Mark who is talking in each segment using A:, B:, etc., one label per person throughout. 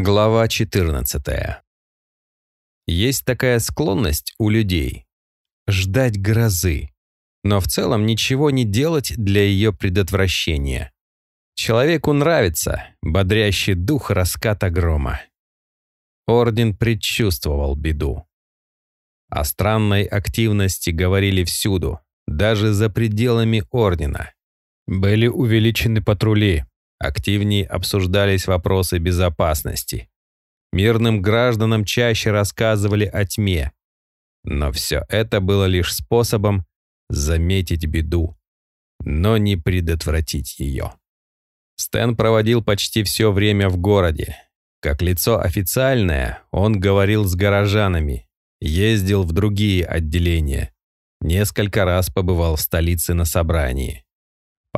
A: Глава 14. Есть такая склонность у людей ждать грозы, но в целом ничего не делать для ее предотвращения. Человеку нравится бодрящий дух раската грома. Орден предчувствовал беду. О странной активности говорили всюду, даже за пределами Ордена. Были увеличены патрули, Активнее обсуждались вопросы безопасности. Мирным гражданам чаще рассказывали о тьме. Но все это было лишь способом заметить беду, но не предотвратить ее. Стэн проводил почти все время в городе. Как лицо официальное, он говорил с горожанами, ездил в другие отделения, несколько раз побывал в столице на собрании.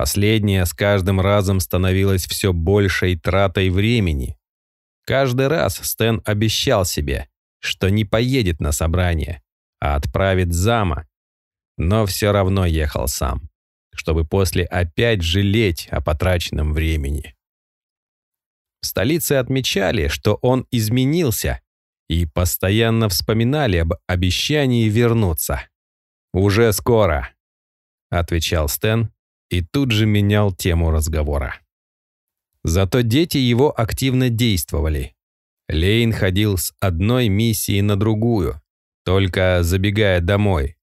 A: Последнее с каждым разом становилось все большей тратой времени. Каждый раз Стэн обещал себе, что не поедет на собрание, а отправит зама, но все равно ехал сам, чтобы после опять жалеть о потраченном времени. В столице отмечали, что он изменился, и постоянно вспоминали об обещании вернуться. «Уже скоро», — отвечал Стэн, и тут же менял тему разговора. Зато дети его активно действовали. Лейн ходил с одной миссии на другую, только забегая домой.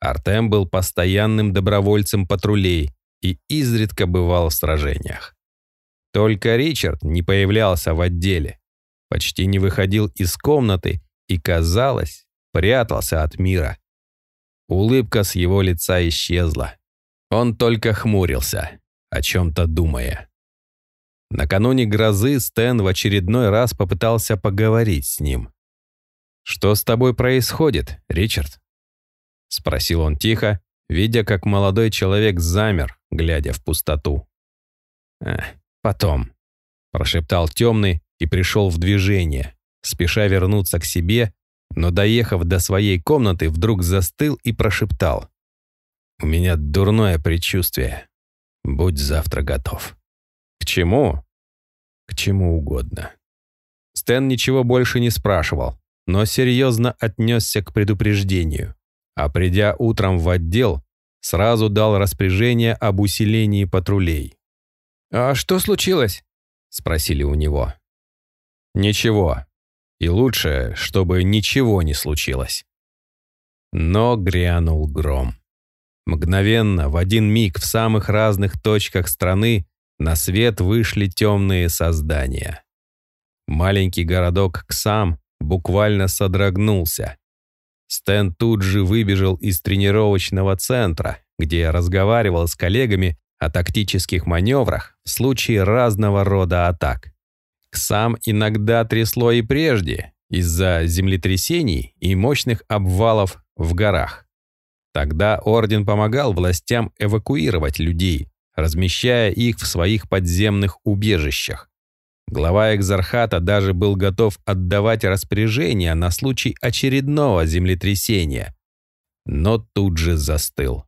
A: Артем был постоянным добровольцем патрулей и изредка бывал в сражениях. Только Ричард не появлялся в отделе, почти не выходил из комнаты и, казалось, прятался от мира. Улыбка с его лица исчезла. Он только хмурился, о чем-то думая. Накануне грозы Стэн в очередной раз попытался поговорить с ним. «Что с тобой происходит, Ричард?» Спросил он тихо, видя, как молодой человек замер, глядя в пустоту. «Э, «Потом», — прошептал темный и пришел в движение, спеша вернуться к себе, но, доехав до своей комнаты, вдруг застыл и прошептал. У меня дурное предчувствие. Будь завтра готов. К чему? К чему угодно. Стэн ничего больше не спрашивал, но серьезно отнесся к предупреждению. А придя утром в отдел, сразу дал распоряжение об усилении патрулей.
B: «А что случилось?» — спросили у него.
A: «Ничего. И лучше, чтобы ничего не случилось». Но грянул гром. Мгновенно, в один миг, в самых разных точках страны на свет вышли темные создания. Маленький городок Ксам буквально содрогнулся. Стэн тут же выбежал из тренировочного центра, где разговаривал с коллегами о тактических маневрах в случае разного рода атак. Ксам иногда трясло и прежде, из-за землетрясений и мощных обвалов в горах. Тогда орден помогал властям эвакуировать людей, размещая их в своих подземных убежищах. Глава экзархата даже был готов отдавать распоряжения на случай очередного землетрясения, но тут же застыл.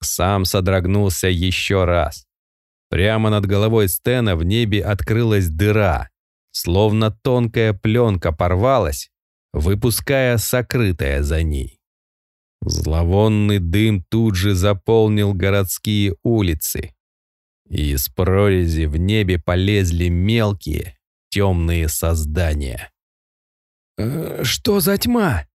A: Сам содрогнулся еще раз. Прямо над головой Стена в небе открылась дыра, словно тонкая пленка порвалась, выпуская сокрытое за ней. Зловонный дым тут же заполнил городские улицы. И из прорези в небе полезли мелкие, темные создания.
B: «Э, «Что за тьма?»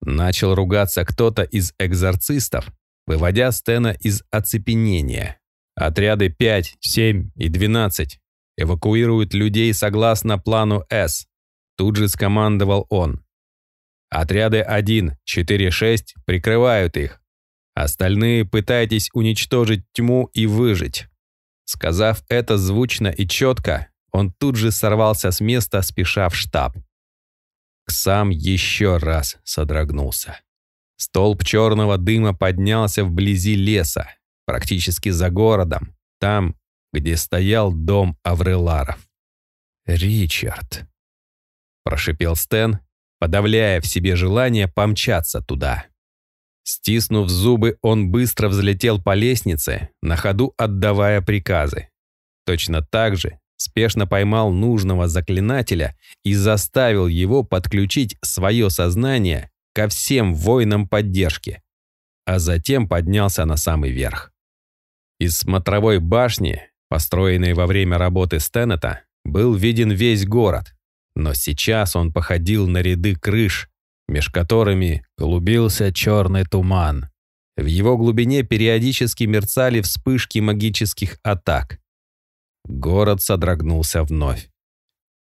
A: Начал ругаться кто-то из экзорцистов, выводя Стена из оцепенения. Отряды 5, 7 и 12 эвакуируют людей согласно плану С. Тут же скомандовал он. Отряды 1, 4, 6 прикрывают их. Остальные пытайтесь уничтожить тьму и выжить. Сказав это звучно и четко, он тут же сорвался с места, спеша в штаб. Ксам еще раз содрогнулся. Столб черного дыма поднялся вблизи леса, практически за городом, там, где стоял дом Авреларов. «Ричард», — прошипел Стэн подавляя в себе желание помчаться туда. Стиснув зубы, он быстро взлетел по лестнице, на ходу отдавая приказы. Точно так же, спешно поймал нужного заклинателя и заставил его подключить свое сознание ко всем воинам поддержки, а затем поднялся на самый верх. Из смотровой башни, построенной во время работы Стеннета, был виден весь город, но сейчас он походил на ряды крыш, меж которыми клубился черный туман. В его глубине периодически мерцали вспышки магических атак. Город содрогнулся вновь.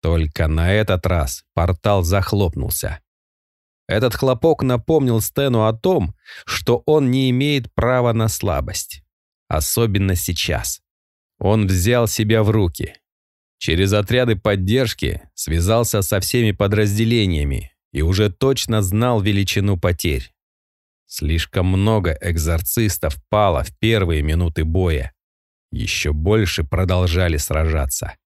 A: Только на этот раз портал захлопнулся. Этот хлопок напомнил Стэну о том, что он не имеет права на слабость. Особенно сейчас. Он взял себя в руки. Через отряды поддержки связался со всеми подразделениями и уже точно знал величину потерь. Слишком много экзорцистов пало в первые минуты боя. Еще больше продолжали сражаться.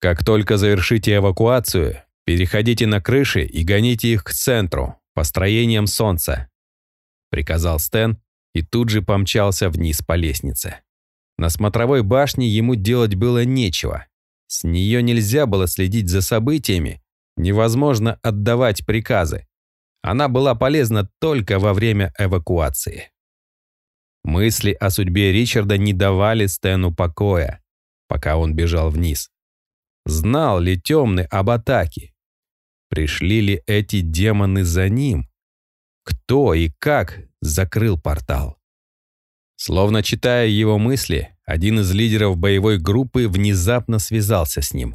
A: Как только завершите эвакуацию, переходите на крыши и гоните их к центру, построением солнца», — приказал Стэн и тут же помчался вниз по лестнице. На смотровой башне ему делать было нечего. С нее нельзя было следить за событиями, невозможно отдавать приказы. Она была полезна только во время эвакуации. Мысли о судьбе Ричарда не давали Стэну покоя, пока он бежал вниз. Знал ли темный об атаке? Пришли ли эти демоны за ним? Кто и как закрыл портал? Словно читая его мысли, один из лидеров боевой группы внезапно связался с ним.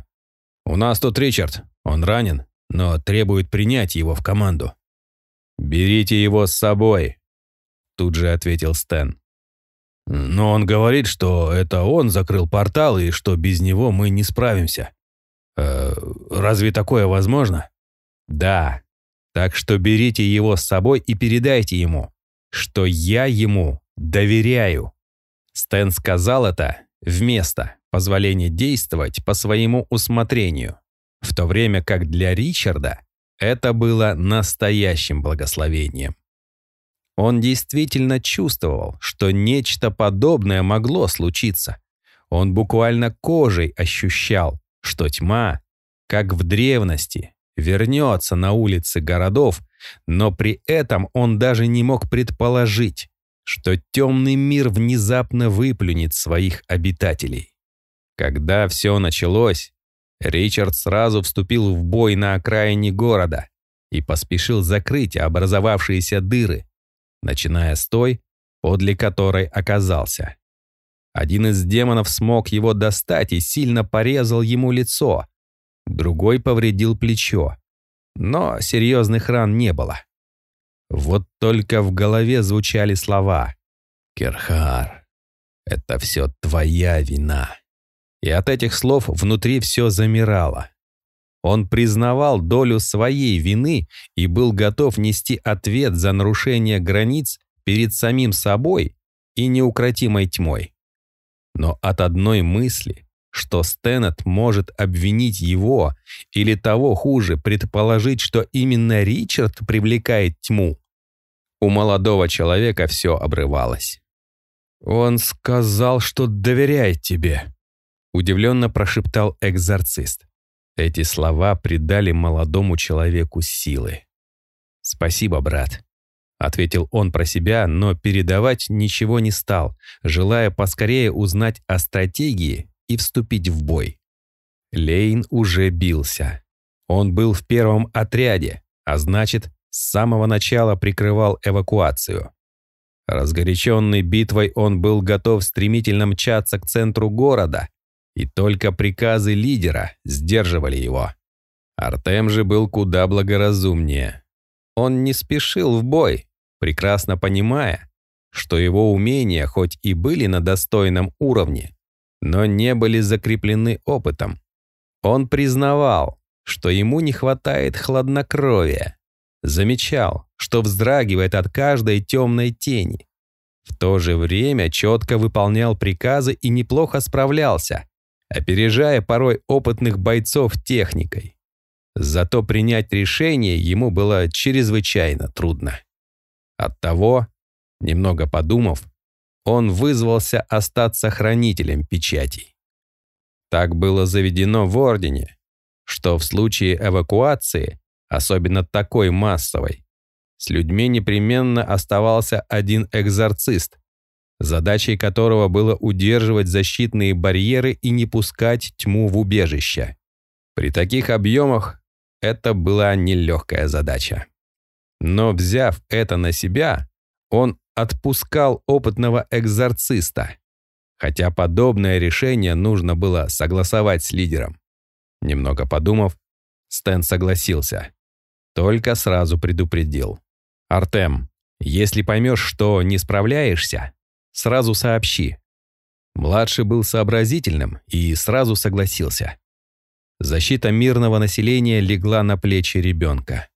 A: «У нас тут Ричард. Он ранен, но требует принять его в команду». «Берите его с собой», — тут же ответил Стэн. «Но он говорит, что это он закрыл портал и что без него мы не справимся. Э, разве такое возможно?» Да. Так что берите его с собой и передайте ему, что я ему доверяю. Стэн сказал это вместо позволения действовать по своему усмотрению, в то время как для Ричарда это было настоящим благословением. Он действительно чувствовал, что нечто подобное могло случиться. Он буквально кожей ощущал, что тьма, как в древности, вернется на улицы городов, но при этом он даже не мог предположить, что темный мир внезапно выплюнет своих обитателей. Когда все началось, Ричард сразу вступил в бой на окраине города и поспешил закрыть образовавшиеся дыры, начиная с той, подле которой оказался. Один из демонов смог его достать и сильно порезал ему лицо, другой повредил плечо. Но серьезных ран не было. Вот только в голове звучали слова «Керхар, это все твоя вина». И от этих слов внутри все замирало. Он признавал долю своей вины и был готов нести ответ за нарушение границ перед самим собой и неукротимой тьмой. Но от одной мысли что Стэннет может обвинить его, или того хуже, предположить, что именно Ричард привлекает тьму. У молодого человека все обрывалось. «Он сказал, что доверяет тебе», — удивленно прошептал экзорцист. Эти слова придали молодому человеку силы. «Спасибо, брат», — ответил он про себя, но передавать ничего не стал, желая поскорее узнать о стратегии и вступить в бой. Лейн уже бился. Он был в первом отряде, а значит, с самого начала прикрывал эвакуацию. Разгоряченный битвой он был готов стремительно мчаться к центру города, и только приказы лидера сдерживали его. Артем же был куда благоразумнее. Он не спешил в бой, прекрасно понимая, что его умения хоть и были на достойном уровне, но не были закреплены опытом. Он признавал, что ему не хватает хладнокровия, замечал, что вздрагивает от каждой темной тени. В то же время четко выполнял приказы и неплохо справлялся, опережая порой опытных бойцов техникой. Зато принять решение ему было чрезвычайно трудно. Оттого, немного подумав, он вызвался остаться хранителем печатей. Так было заведено в Ордене, что в случае эвакуации, особенно такой массовой, с людьми непременно оставался один экзорцист, задачей которого было удерживать защитные барьеры и не пускать тьму в убежище. При таких объемах это была нелегкая задача. Но взяв это на себя, он отпускал опытного экзорциста, хотя подобное решение нужно было согласовать с лидером. Немного подумав, Стэн согласился. Только сразу предупредил. «Артем, если поймешь, что не справляешься, сразу сообщи». Младший был сообразительным и сразу согласился. Защита мирного населения легла на плечи ребенка.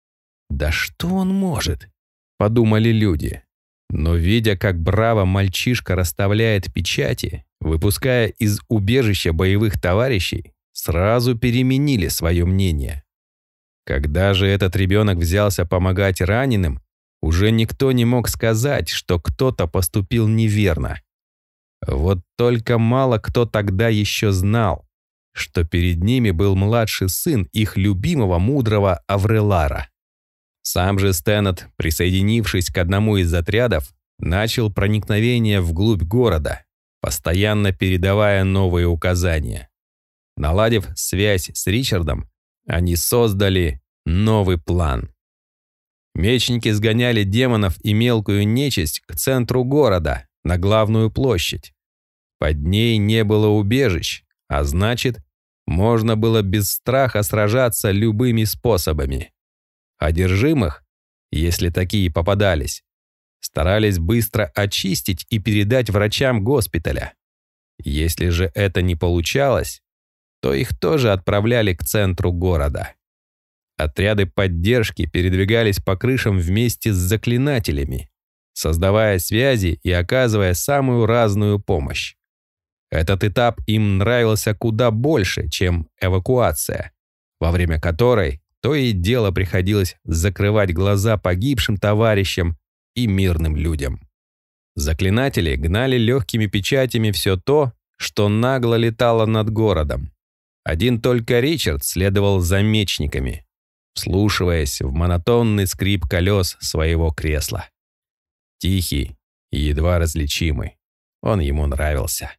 A: «Да что он может?» — подумали люди. Но видя, как браво мальчишка расставляет печати, выпуская из убежища боевых товарищей, сразу переменили свое мнение. Когда же этот ребенок взялся помогать раненым, уже никто не мог сказать, что кто-то поступил неверно. Вот только мало кто тогда еще знал, что перед ними был младший сын их любимого мудрого Аврелара. Сам же Стэнет, присоединившись к одному из отрядов, начал проникновение вглубь города, постоянно передавая новые указания. Наладив связь с Ричардом, они создали новый план. Мечники сгоняли демонов и мелкую нечисть к центру города, на главную площадь. Под ней не было убежищ, а значит, можно было без страха сражаться любыми способами. Одержимых, если такие попадались, старались быстро очистить и передать врачам госпиталя. Если же это не получалось, то их тоже отправляли к центру города. Отряды поддержки передвигались по крышам вместе с заклинателями, создавая связи и оказывая самую разную помощь. Этот этап им нравился куда больше, чем эвакуация, во время которой то и дело приходилось закрывать глаза погибшим товарищам и мирным людям. Заклинатели гнали легкими печатями все то, что нагло летало над городом. Один только Ричард следовал за мечниками, вслушиваясь в монотонный скрип колес своего кресла. Тихий и едва различимый. Он ему нравился.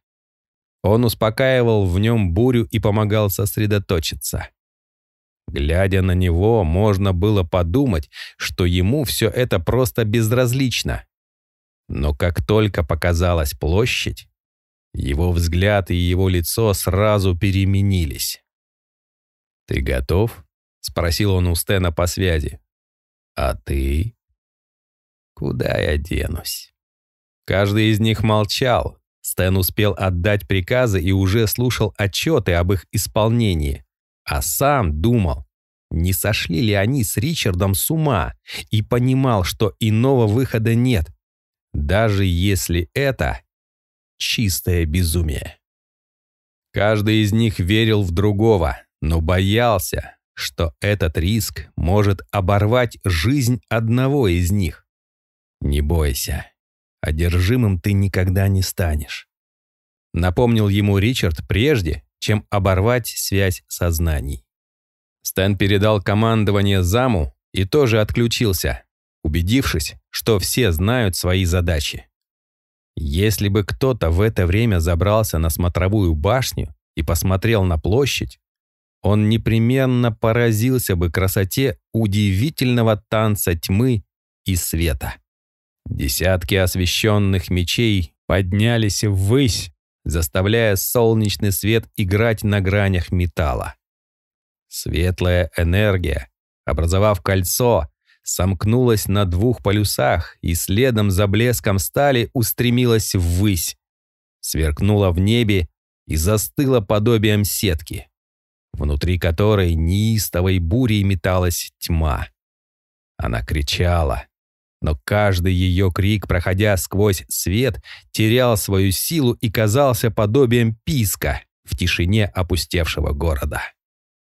A: Он успокаивал в нем бурю и помогал сосредоточиться. Глядя на него, можно было подумать, что ему все это просто безразлично. Но как только показалась площадь, его взгляд и его лицо сразу переменились. «Ты готов?» — спросил он у Стена по связи. «А ты?» «Куда я денусь?» Каждый из них молчал. Стэн успел отдать приказы и уже слушал отчеты об их исполнении а сам думал, не сошли ли они с Ричардом с ума, и понимал, что иного выхода нет, даже если это чистое безумие. Каждый из них верил в другого, но боялся, что этот риск может оборвать жизнь одного из них. «Не бойся, одержимым ты никогда не станешь», напомнил ему Ричард прежде, чем оборвать связь сознаний. Стэн передал командование заму и тоже отключился, убедившись, что все знают свои задачи. Если бы кто-то в это время забрался на смотровую башню и посмотрел на площадь, он непременно поразился бы красоте удивительного танца тьмы и света. Десятки освещенных мечей поднялись ввысь, заставляя солнечный свет играть на гранях металла. Светлая энергия, образовав кольцо, сомкнулась на двух полюсах и следом за блеском стали устремилась ввысь, сверкнула в небе и застыла подобием сетки, внутри которой неистовой бурей металась тьма. Она кричала, но каждый ее крик, проходя сквозь свет, терял свою силу и казался подобием писка в тишине опустевшего города.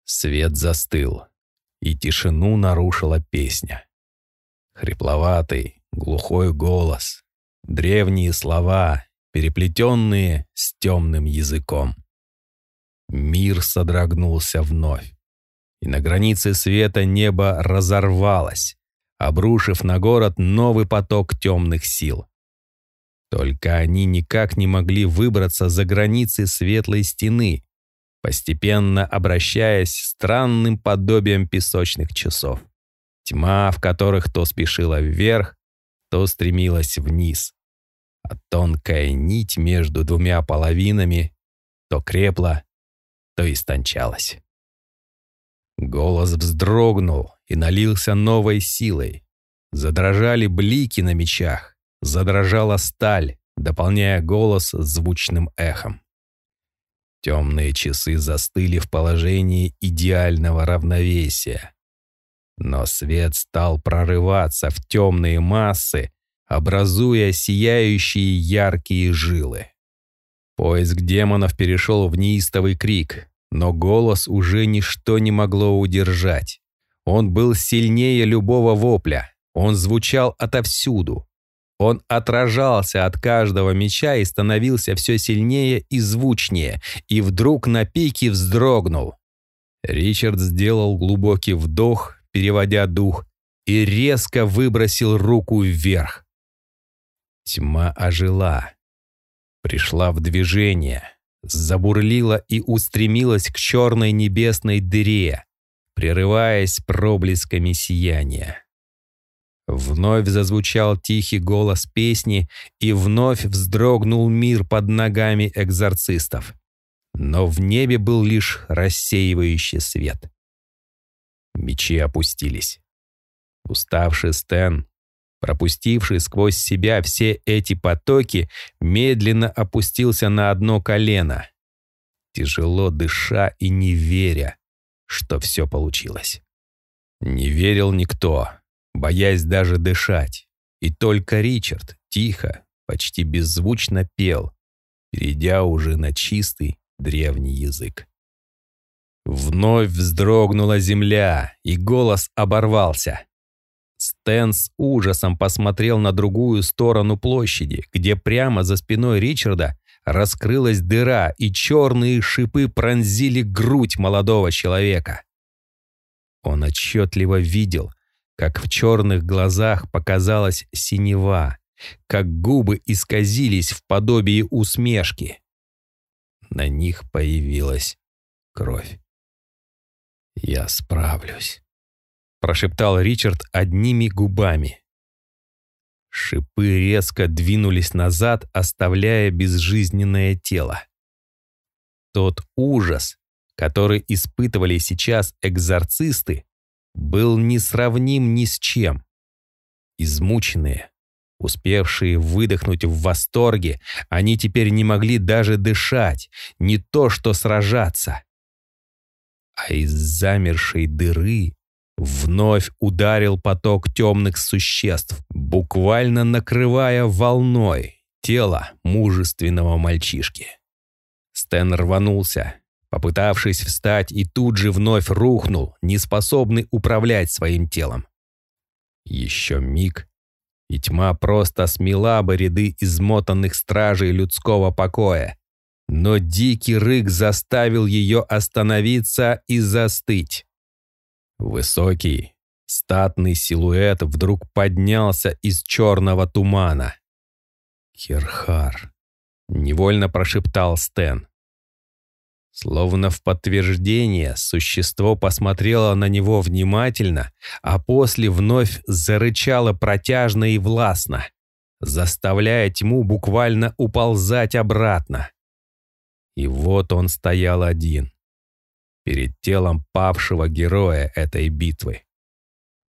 A: Свет застыл, и тишину нарушила песня. Хрипловатый, глухой голос, древние слова, переплетенные с темным языком. Мир содрогнулся вновь. И на границе света небо разорвалось, обрушив на город новый поток темных сил. Только они никак не могли выбраться за границы светлой стены, постепенно обращаясь странным подобием песочных часов. Тьма, в которых то спешила вверх, то стремилась вниз, а тонкая нить между двумя половинами то крепла, то истончалась. Голос вздрогнул и налился новой силой. Задрожали блики на мечах, Задрожала сталь, дополняя голос звучным эхом. Темные часы застыли в положении идеального равновесия. Но свет стал прорываться в темные массы, образуя сияющие яркие жилы. Поиск демонов перешел в неистовый крик, но голос уже ничто не могло удержать. Он был сильнее любого вопля, он звучал отовсюду, он отражался от каждого меча и становился все сильнее и звучнее, и вдруг на пике вздрогнул. Ричард сделал глубокий вдох, переводя дух, и резко выбросил руку вверх. Тьма ожила, пришла в движение, забурлила и устремилась к черной небесной дыре, прерываясь проблесками сияния. Вновь зазвучал тихий голос песни, и вновь вздрогнул мир под ногами экзорцистов. Но в небе был лишь рассеивающий свет. Мечи опустились. Уставший Стэн, пропустивший сквозь себя все эти потоки, медленно опустился на одно колено, тяжело дыша и не веря, что все получилось. Не верил никто боясь даже дышать. И только Ричард тихо, почти беззвучно пел, перейдя уже на чистый древний язык. Вновь вздрогнула земля, и голос оборвался. Стэн с ужасом посмотрел на другую сторону площади, где прямо за спиной Ричарда раскрылась дыра, и черные шипы пронзили грудь молодого человека. Он отчетливо видел, как в черных глазах показалась синева, как губы исказились в подобии усмешки. На них появилась кровь. «Я справлюсь», — прошептал Ричард одними губами. Шипы резко двинулись назад, оставляя безжизненное тело. Тот ужас, который испытывали сейчас экзорцисты, был несравним ни с чем. Измученные, успевшие выдохнуть в восторге, они теперь не могли даже дышать, не то что сражаться. А из замершей дыры вновь ударил поток темных существ, буквально накрывая волной тело мужественного мальчишки. Стэн рванулся, попытавшись встать и тут же вновь рухнул, неспособный управлять своим телом. Еще миг, и тьма просто смела бы ряды измотанных стражей людского покоя. Но дикий рык заставил ее остановиться и застыть. Высокий, статный силуэт вдруг поднялся из черного тумана. «Кирхар», — невольно прошептал Стэн. Словно в подтверждение, существо посмотрело на него внимательно, а после вновь зарычало протяжно и властно, заставляя тьму буквально уползать обратно. И вот он стоял один, перед телом павшего героя этой битвы,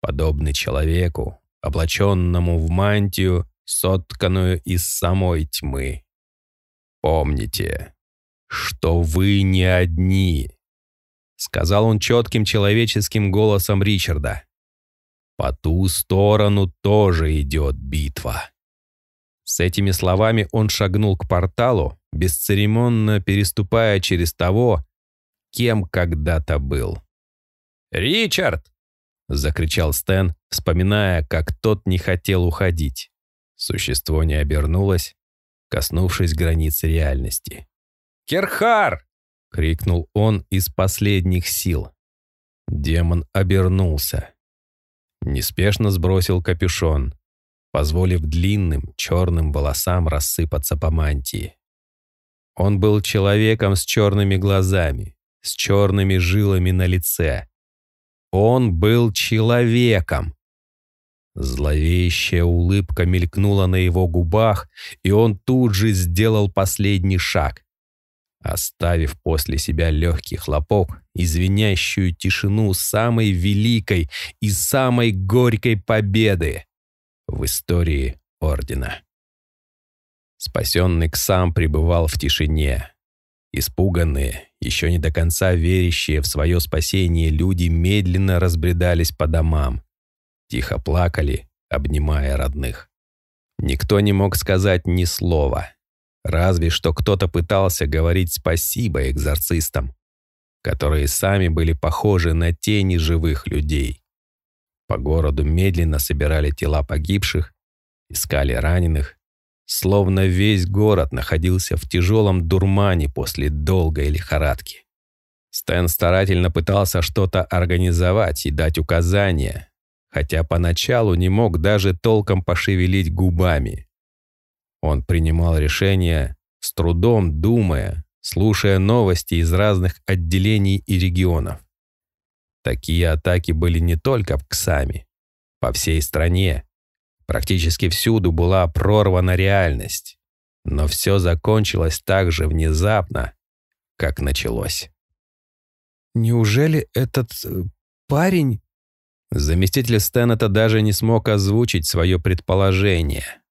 A: подобный человеку, облаченному в мантию, сотканную из самой тьмы. Помните, что вы не одни», — сказал он четким человеческим голосом Ричарда. «По ту сторону тоже идет битва». С этими словами он шагнул к порталу, бесцеремонно переступая через того, кем когда-то был. «Ричард!» — закричал Стэн, вспоминая, как тот не хотел уходить. Существо не обернулось, коснувшись границы реальности. Керхар!» крикнул он из последних сил. Демон обернулся. Неспешно сбросил капюшон, позволив длинным черным волосам рассыпаться по мантии. Он был человеком с черными глазами, с черными жилами на лице. Он был человеком. Зловещая улыбка мелькнула на его губах, и он тут же сделал последний шаг, оставив после себя легкий хлопок и звенящую тишину самой великой и самой горькой победы в истории Ордена. Спасенный Ксам пребывал в тишине. Испуганные, еще не до конца верящие в свое спасение люди медленно разбредались по домам. Тихо плакали, обнимая родных. Никто не мог сказать ни слова. Разве что кто-то пытался говорить спасибо экзорцистам, которые сами были похожи на тени живых людей. По городу медленно собирали тела погибших, искали раненых, словно весь город находился в тяжелом дурмане после долгой лихорадки. Стэн старательно пытался что-то организовать и дать указания, хотя поначалу не мог даже толком пошевелить губами. Он принимал решения, с трудом думая, слушая новости из разных отделений и регионов. Такие атаки были не только в Ксами. По всей стране Практически всюду была прорвана реальность. Но все закончилось так же внезапно, как началось.
B: «Неужели этот э, парень...»
A: Заместитель Стэннета даже не смог озвучить свое предположение.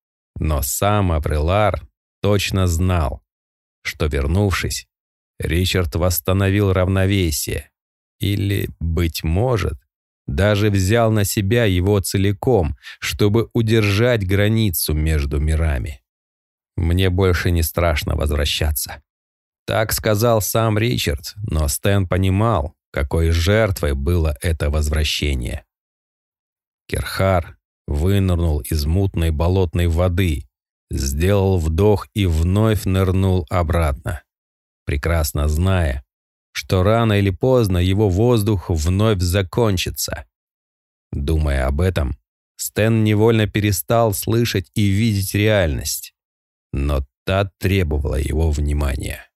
A: Но сам Апрелар точно знал, что, вернувшись, Ричард восстановил равновесие. Или, быть может, даже взял на себя его целиком, чтобы удержать границу между мирами. Мне больше не страшно возвращаться. Так сказал сам Ричард, но Стэн понимал, какой жертвой было это возвращение. Керхар вынырнул из мутной болотной воды, сделал вдох и вновь нырнул обратно, прекрасно зная, что рано или поздно его воздух вновь закончится. Думая об этом, Стэн невольно перестал слышать и видеть реальность, но та требовала его внимания.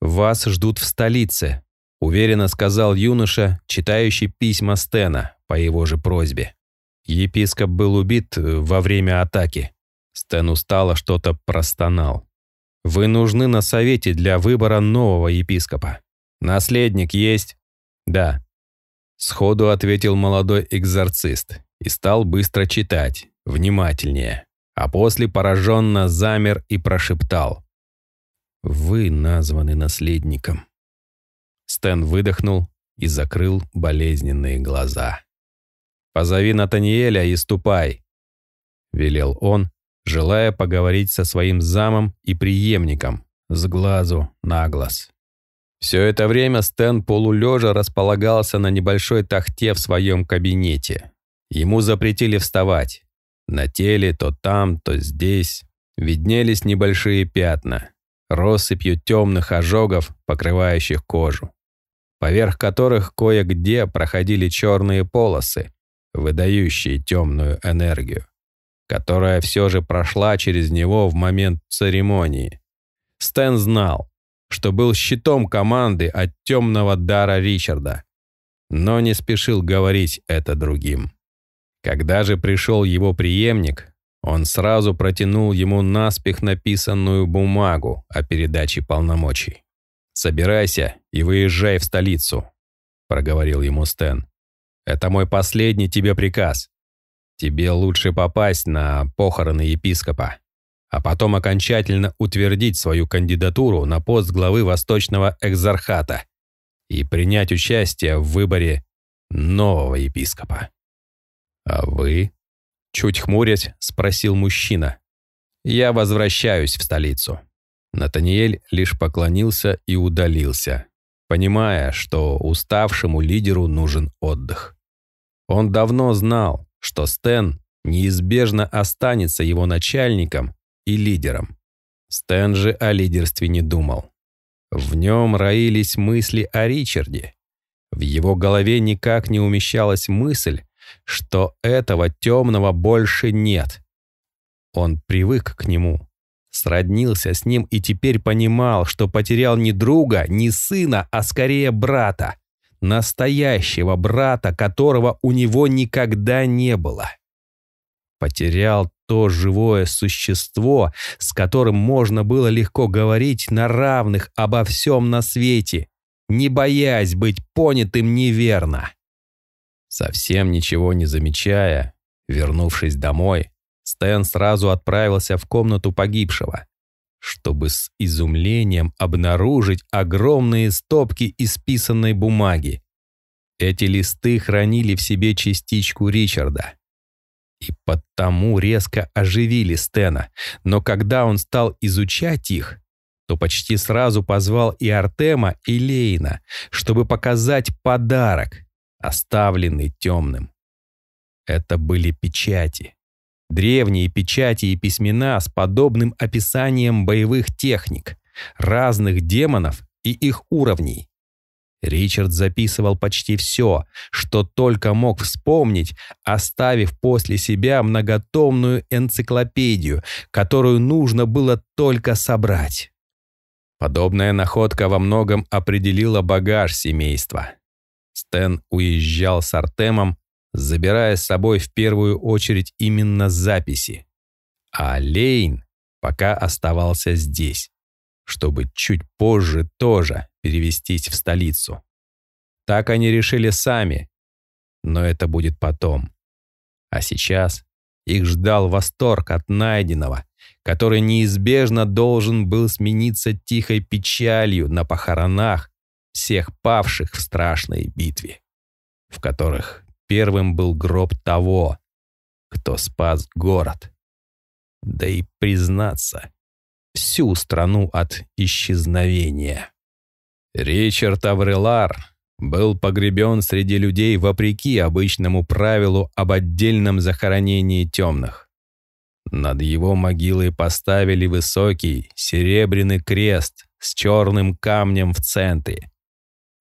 A: «Вас ждут в столице», — уверенно сказал юноша, читающий письма Стена по его же просьбе. Епископ был убит во время атаки. Стэн устало что-то простонал. «Вы нужны на совете для выбора нового епископа». «Наследник есть?» «Да». Сходу ответил молодой экзорцист и стал быстро читать, внимательнее, а после пораженно замер и прошептал. «Вы названы наследником». Стэн выдохнул и закрыл болезненные глаза. «Позови Натаниэля и ступай», — велел он, желая поговорить со своим замом и преемником с глазу на глаз. Все это время Стэн полулежа располагался на небольшой тахте в своем кабинете. Ему запретили вставать. На теле то там, то здесь виднелись небольшие пятна, россыпью темных ожогов, покрывающих кожу, поверх которых кое-где проходили черные полосы, выдающие темную энергию, которая все же прошла через него в момент церемонии. Стэн знал, что был щитом команды от темного дара Ричарда, но не спешил говорить это другим. Когда же пришел его преемник, он сразу протянул ему наспех написанную бумагу о передаче полномочий. «Собирайся и выезжай в столицу», — проговорил ему Стэн. «Это мой последний тебе приказ. Тебе лучше попасть на похороны епископа а потом окончательно утвердить свою кандидатуру на пост главы Восточного Экзархата и принять участие в выборе нового епископа. «А вы?» — чуть хмурясь спросил мужчина. «Я возвращаюсь в столицу». Натаниэль лишь поклонился и удалился, понимая, что уставшему лидеру нужен отдых. Он давно знал, что Стэн неизбежно останется его начальником и лидером. Стэн же о лидерстве не думал. В нем роились мысли о Ричарде. В его голове никак не умещалась мысль, что этого темного больше нет. Он привык к нему, сроднился с ним и теперь понимал, что потерял не друга, не сына, а скорее брата. Настоящего брата, которого у него никогда не было. Потерял то живое существо, с которым можно было легко говорить на равных обо всем на свете, не боясь быть понятым неверно. Совсем ничего не замечая, вернувшись домой, Стэн сразу отправился в комнату погибшего, чтобы с изумлением обнаружить огромные стопки исписанной бумаги. Эти листы хранили в себе частичку Ричарда. И потому резко оживили Стена, но когда он стал изучать их, то почти сразу позвал и Артема, и Лейна, чтобы показать подарок, оставленный темным. Это были печати. Древние печати и письмена с подобным описанием боевых техник, разных демонов и их уровней. Ричард записывал почти все, что только мог вспомнить, оставив после себя многотомную энциклопедию, которую нужно было только собрать. Подобная находка во многом определила багаж семейства. Стэн уезжал с Артемом забирая с собой в первую очередь именно записи. А Лейн пока оставался здесь, чтобы чуть позже тоже перевестись в столицу. Так они решили сами, но это будет потом. А сейчас их ждал восторг от найденного, который неизбежно должен был смениться тихой печалью на похоронах всех павших в страшной битве, в которых Первым был гроб того, кто спас город. Да и признаться, всю страну от исчезновения. Ричард Аврелар был погребен среди людей вопреки обычному правилу об отдельном захоронении темных. Над его могилой поставили высокий серебряный крест с черным камнем в центре.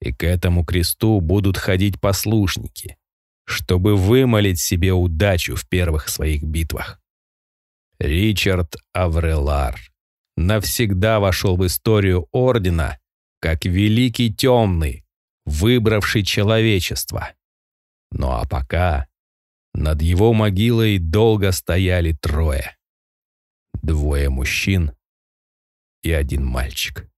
A: И к этому кресту будут ходить послушники, чтобы вымолить себе удачу в первых своих битвах. Ричард Аврелар навсегда вошел в историю Ордена как Великий Темный, выбравший человечество. Ну а пока над его могилой долго стояли трое. Двое мужчин и один мальчик.